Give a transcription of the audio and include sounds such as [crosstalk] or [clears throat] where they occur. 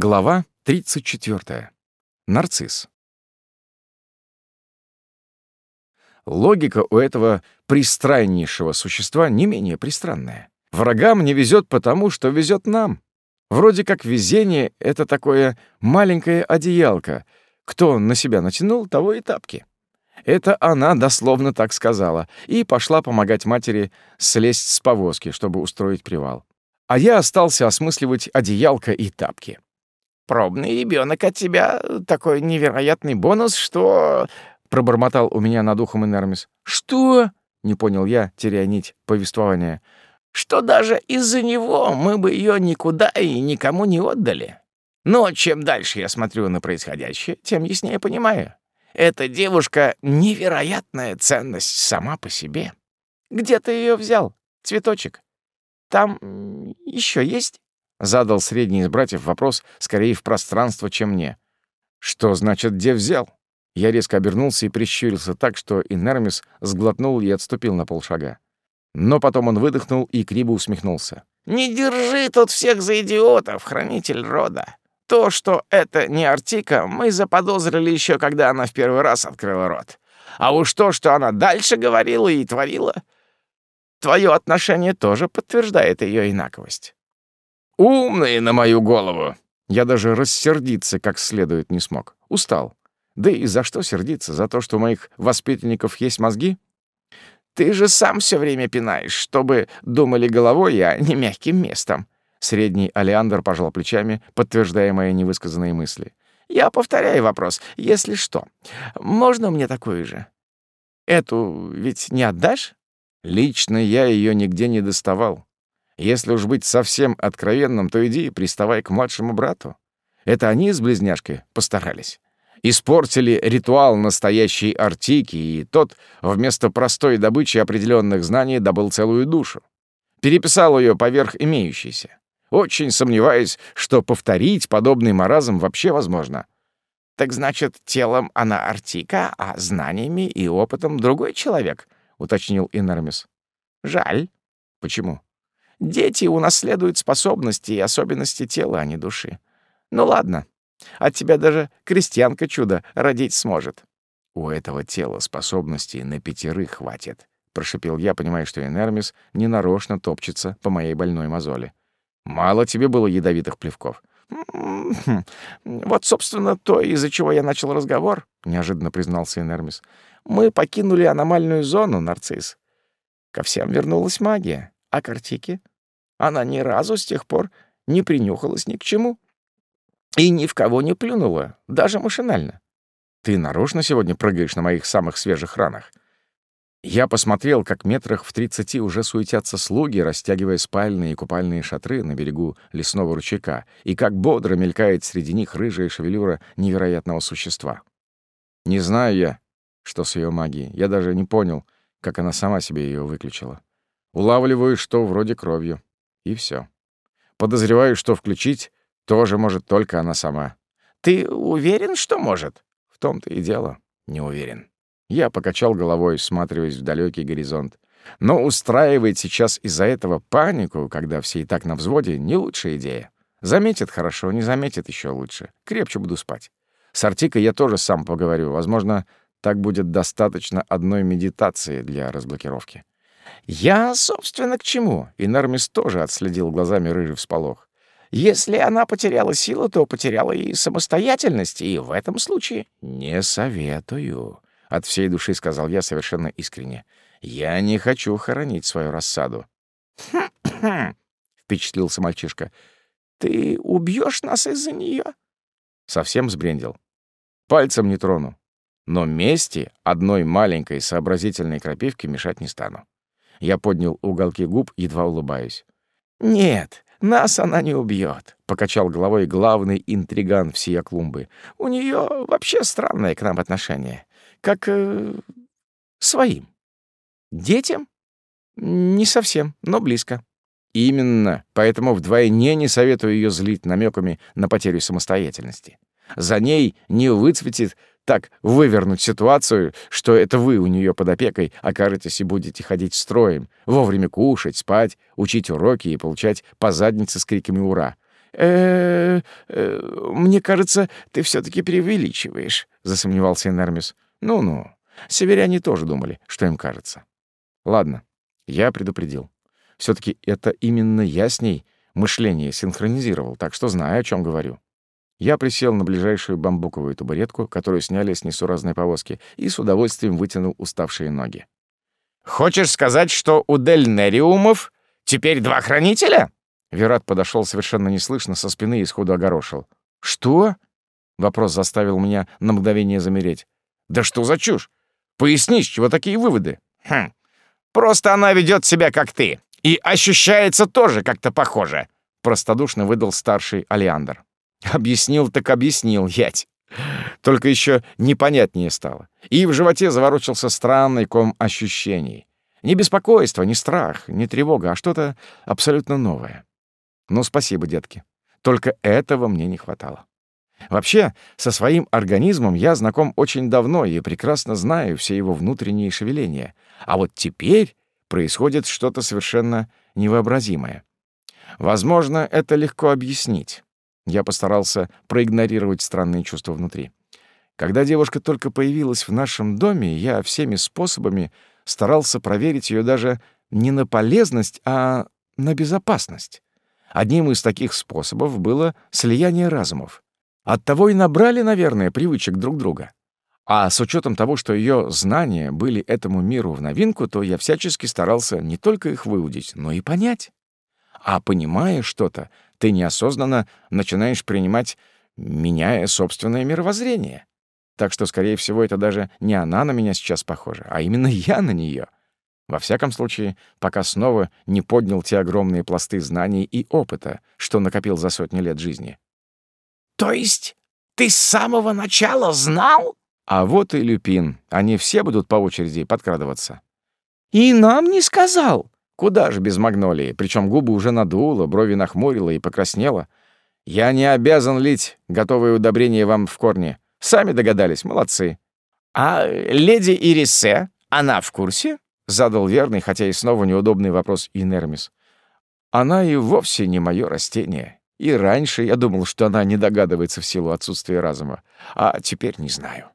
Глава 34. Нарцисс. Логика у этого пристраннейшего существа не менее пристранная. Врагам не везет потому, что везет нам. Вроде как везение — это такое маленькое одеялко. Кто на себя натянул, того и тапки. Это она дословно так сказала и пошла помогать матери слезть с повозки, чтобы устроить привал. А я остался осмысливать одеялко и тапки. Пробный ребенок от тебя такой невероятный бонус, что...» — пробормотал у меня над ухом Энермис. «Что?» — не понял я, теряя нить повествования. «Что даже из-за него мы бы ее никуда и никому не отдали. Но чем дальше я смотрю на происходящее, тем яснее понимаю. Эта девушка — невероятная ценность сама по себе. Где ты ее взял, цветочек? Там еще есть?» Задал средний из братьев вопрос скорее в пространство, чем мне. «Что значит, где взял?» Я резко обернулся и прищурился так, что Инермис сглотнул и отступил на полшага. Но потом он выдохнул и криво усмехнулся. «Не держи тут всех за идиотов, хранитель рода. То, что это не Артика, мы заподозрили еще, когда она в первый раз открыла рот. А уж то, что она дальше говорила и творила, твое отношение тоже подтверждает ее инаковость. Умные на мою голову. Я даже рассердиться как следует не смог. Устал. Да и за что сердиться? За то, что у моих воспитанников есть мозги? Ты же сам все время пинаешь, чтобы думали головой, а не мягким местом. Средний Алиандр пожал плечами, подтверждая мои невысказанные мысли. Я повторяю вопрос, если что. Можно мне такую же? Эту ведь не отдашь? Лично я ее нигде не доставал. Если уж быть совсем откровенным, то иди и приставай к младшему брату. Это они с близняшкой постарались. Испортили ритуал настоящей Артики, и тот вместо простой добычи определенных знаний добыл целую душу. Переписал ее поверх имеющейся. Очень сомневаюсь, что повторить подобный маразм вообще возможно. «Так значит, телом она Артика, а знаниями и опытом другой человек», — уточнил Инермис. «Жаль». «Почему?» Дети унаследуют способности и особенности тела, а не души. Ну ладно, от тебя даже крестьянка чудо родить сможет. У этого тела способностей на пятерых хватит, прошипел я, понимая, что Энермис ненарочно топчется по моей больной мозоли. Мало тебе было ядовитых плевков. «Вот, собственно, то, из-за чего я начал разговор», — неожиданно признался Энермис. «Мы покинули аномальную зону, нарцисс. Ко всем вернулась магия. А картики? Она ни разу с тех пор не принюхалась ни к чему. И ни в кого не плюнула, даже машинально. Ты нарочно сегодня прыгаешь на моих самых свежих ранах? Я посмотрел, как метрах в тридцати уже суетятся слуги, растягивая спальные и купальные шатры на берегу лесного ручейка, и как бодро мелькает среди них рыжая шевелюра невероятного существа. Не знаю я, что с ее магией. Я даже не понял, как она сама себе ее выключила. Улавливаю, что вроде кровью. И все. Подозреваю, что включить тоже может только она сама. «Ты уверен, что может?» «В том-то и дело. Не уверен». Я покачал головой, всматриваясь в далекий горизонт. Но устраивать сейчас из-за этого панику, когда все и так на взводе, не лучшая идея. Заметит хорошо, не заметит еще лучше. Крепче буду спать. С Артикой я тоже сам поговорю. Возможно, так будет достаточно одной медитации для разблокировки. «Я, собственно, к чему?» И Нермис тоже отследил глазами рыжий всполох. «Если она потеряла силу, то потеряла и самостоятельность, и в этом случае...» «Не советую», — от всей души сказал я совершенно искренне. «Я не хочу хоронить свою рассаду». «Хм-хм», [clears throat] — впечатлился мальчишка. «Ты убьешь нас из-за нее? Совсем сбрендил. Пальцем не трону. Но мести одной маленькой сообразительной крапивки мешать не стану. Я поднял уголки губ, едва улыбаюсь. «Нет, нас она не убьет», — покачал головой главный интриган всей клумбы. «У нее вообще странное к нам отношение. Как... Э, своим. Детям? Не совсем, но близко». «Именно, поэтому вдвойне не советую ее злить намеками на потерю самостоятельности. За ней не выцветит так вывернуть ситуацию, что это вы у нее под опекой окажетесь и будете ходить строем, вовремя кушать, спать, учить уроки и получать по заднице с криками «Ура!». э, э, мне кажется, ты все таки преувеличиваешь», — засомневался Энермис. «Ну-ну, северяне тоже думали, что им кажется. Ладно, я предупредил. все таки это именно я с ней мышление синхронизировал, так что знаю, о чем говорю. Я присел на ближайшую бамбуковую табуретку, которую сняли с несуразной повозки, и с удовольствием вытянул уставшие ноги. «Хочешь сказать, что у Дельнериумов теперь два хранителя?» Верат подошел совершенно неслышно со спины и сходу огорошил. «Что?» — вопрос заставил меня на мгновение замереть. «Да что за чушь? Поясни, с чего такие выводы?» «Хм, просто она ведет себя как ты, и ощущается тоже как-то похоже», — простодушно выдал старший Алиандр. Объяснил так объяснил, ять. Только еще непонятнее стало. И в животе заворочился странный ком ощущений. Не беспокойство, не страх, не тревога, а что-то абсолютно новое. Ну, спасибо, детки. Только этого мне не хватало. Вообще, со своим организмом я знаком очень давно и прекрасно знаю все его внутренние шевеления. А вот теперь происходит что-то совершенно невообразимое. Возможно, это легко объяснить. Я постарался проигнорировать странные чувства внутри. Когда девушка только появилась в нашем доме, я всеми способами старался проверить ее даже не на полезность, а на безопасность. Одним из таких способов было слияние разумов. Оттого и набрали, наверное, привычек друг друга. А с учетом того, что ее знания были этому миру в новинку, то я всячески старался не только их выудить, но и понять. А понимая что-то, ты неосознанно начинаешь принимать, меняя собственное мировоззрение. Так что, скорее всего, это даже не она на меня сейчас похожа, а именно я на нее. Во всяком случае, пока снова не поднял те огромные пласты знаний и опыта, что накопил за сотни лет жизни. «То есть ты с самого начала знал?» А вот и Люпин. Они все будут по очереди подкрадываться. «И нам не сказал?» Куда же без магнолии? Причем губы уже надуло, брови нахмурило и покраснело. Я не обязан лить готовые удобрения вам в корне. Сами догадались, молодцы. А леди Ирисе, она в курсе? Задал верный, хотя и снова неудобный вопрос Инермис. Она и вовсе не мое растение. И раньше я думал, что она не догадывается в силу отсутствия разума. А теперь не знаю.